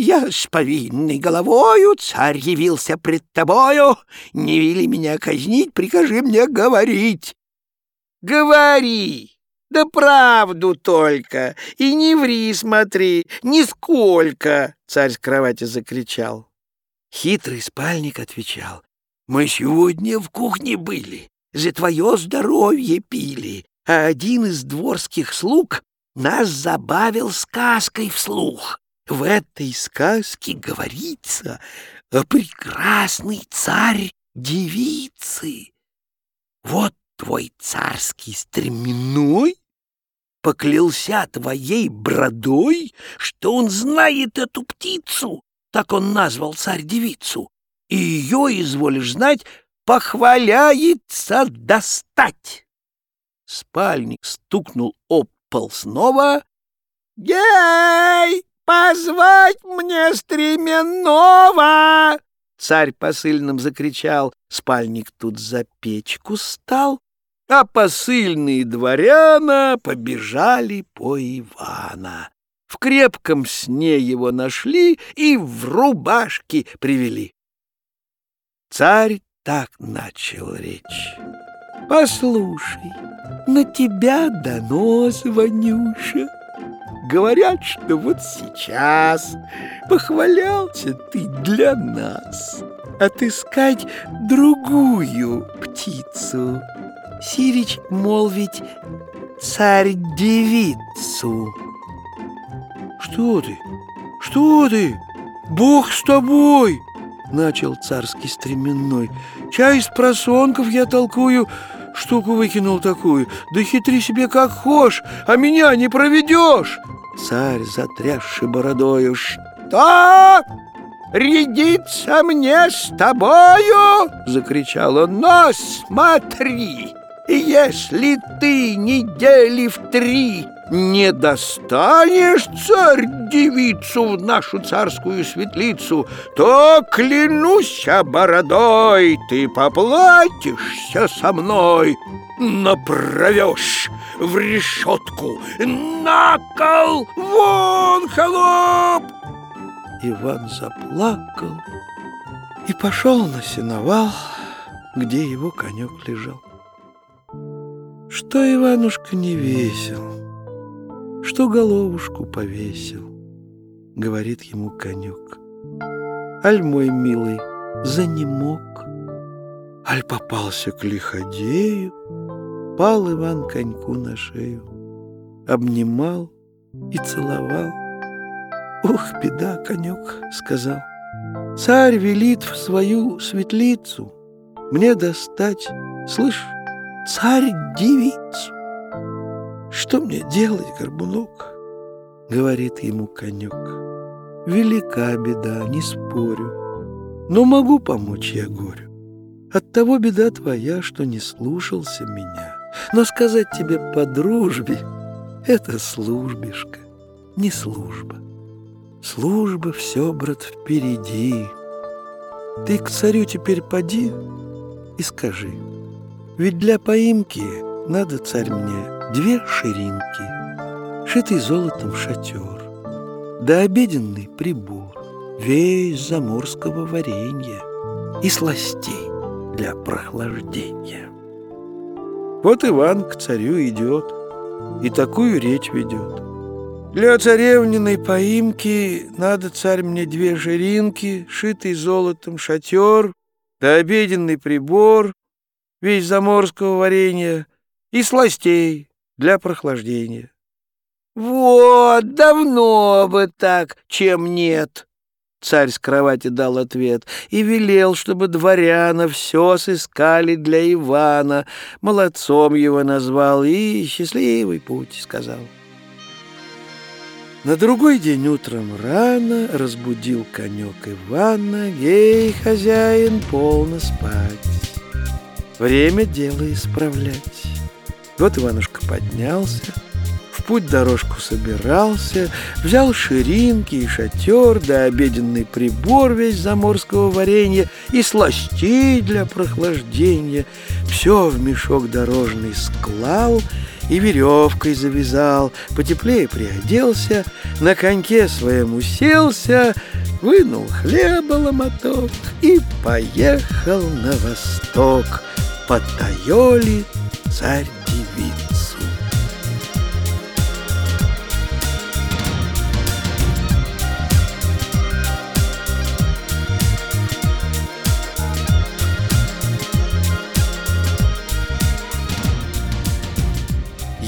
Я с повинной головою, царь явился пред тобою. Не вели меня казнить, прикажи мне говорить. Говори, да правду только, и не ври, смотри, нисколько, царь с кровати закричал. Хитрый спальник отвечал, мы сегодня в кухне были, за твое здоровье пили, а один из дворских слуг нас забавил сказкой вслух. В этой сказке говорится о прекрасной царь-девице. Вот твой царский стременной поклялся твоей бродой, что он знает эту птицу, так он назвал царь-девицу, и ее, изволишь знать, похваляется достать. Спальник стукнул об пол снова. «Гей!» «Позвать мне стременного!» Царь посыльным закричал. Спальник тут за печку стал, а посыльные дворяна побежали по Ивана. В крепком сне его нашли и в рубашке привели. Царь так начал речь. «Послушай, на тебя донос, Ванюша!» Говорят, что вот сейчас похвалялся ты для нас отыскать другую птицу. Сирич молвить царь-девицу. Что ты? Что ты? Бог с тобой! Начал царский стременной. Чай из просонков я толкую, штуку выкинул такую. Да хитри себе как хошь, а меня не проведешь. Царь, затрясший бородою, «Что? Рядиться мне с тобою?» — закричал он. «Но смотри, если ты недели в три не достанешь, царь, девицу в нашу царскую светлицу, то, клянусь бородой, ты поплатишься со мной, направешь в решетку, на кол, вон, холоп!» Иван заплакал и пошел на сеновал, где его конек лежал. Что Иванушка не весел, что головушку повесил, говорит ему конек. Аль мой милый, занемог, аль попался к лиходею, пал Иван коньку на шею, обнимал и целовал. «Ух, беда, конек!» — сказал. «Царь велит в свою светлицу мне достать, слышь, царь-девицу. «Что мне делать, горбунок?» — говорит ему конек. «Велика беда, не спорю, но могу помочь я горю. Оттого беда твоя, что не слушался меня. Но сказать тебе по дружбе — это службишка, не служба. Служба все, брат, впереди. Ты к царю теперь поди и скажи, ведь для поимки надо, царь мне, две ширинки, шитый золотом шатер, да обеденный прибор, весь заморского варенья и сластей для прохлаждения. Вот Иван к царю идет и такую речь ведет. Для царевниной поимки надо, царь, мне две жиринки, шитый золотом шатер, да обеденный прибор, весь заморского варенья и сластей для прохлаждения. «Вот, давно бы так, чем нет!» Царь с кровати дал ответ и велел, чтобы дворяна все сыскали для Ивана. Молодцом его назвал и счастливый путь сказал. На другой день утром рано разбудил конек Ивана, Ей, хозяин, полно спать, время дело исправлять. Вот Иванушка поднялся, в путь дорожку собирался, взял ширинки и шатер, да обеденный прибор весь заморского варенья и сластей для прохлаждения. Все в мешок дорожный склал и веревкой завязал, потеплее приоделся, на коньке своем уселся, вынул хлеба ломоток и поехал на восток под Тайоли царь-девицу.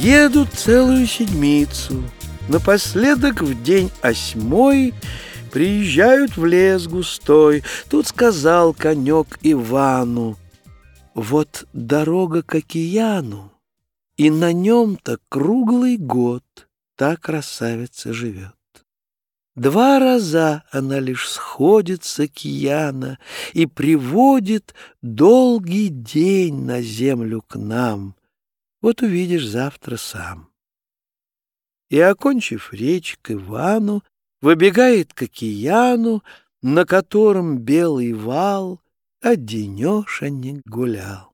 Едут целую седмицу. Напоследок в день осьмой Приезжают в лес густой. Тут сказал конек Ивану, Вот дорога к океану, И на нем-то круглый год Та красавица живет. Два раза она лишь сходит с океана И приводит долгий день на землю к нам — вот увидишь завтра сам. И, окончив речь к Ивану, выбегает к океану, на котором белый вал, а денешенек гулял.